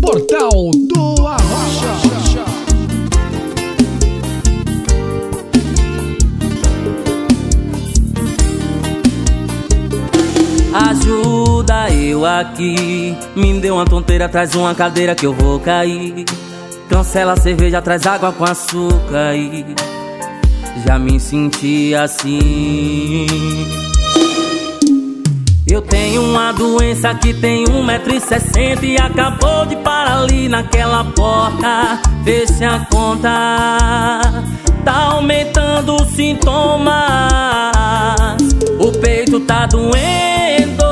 Portal do Arrocha. Ajuda eu aqui. Me deu uma tonteira, traz uma cadeira que eu vou cair. Cancela a cerveja, traz água com açúcar aí. Já me senti assim. Eu tenho uma doença que tem 1,60m e acabou de parar ali naquela porta. Fecha a conta, tá aumentando os sintomas. O peito tá doendo,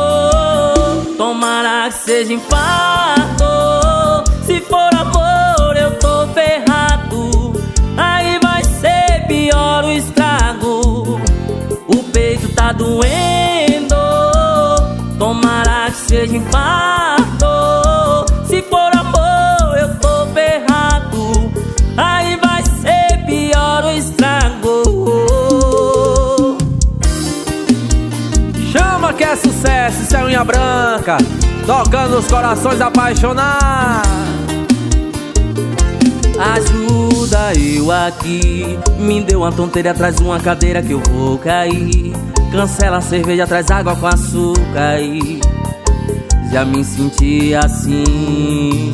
tomara que seja infarto. Se for amor, eu tô ferrado. Aí vai ser pior o estrago. O peito tá doendo, seja infarto. Se for amor, eu tô ferrado. Aí vai ser pior o estrago. Chama que é sucesso, isso é unha branca Tocando os corações apaixonados Ajuda eu aqui. Me deu uma tonteira, traz uma cadeira que eu vou cair. Cancela a cerveja, traz água com açúcar aí. Já me senti assim.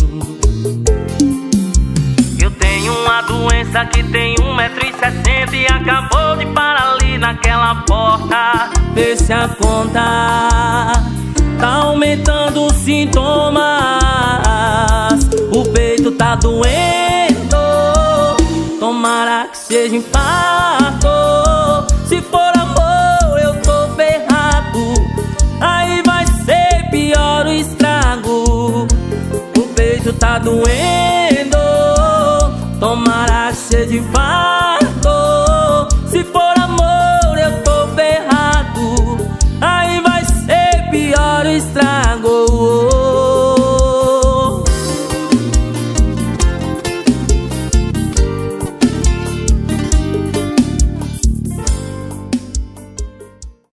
Eu tenho uma doença que tem 1,60m e acabou de parar ali naquela porta. Fecha a conta, tá aumentando os sintomas. O peito tá doendo, tomara que seja infarto. Se doendo, tomara que seja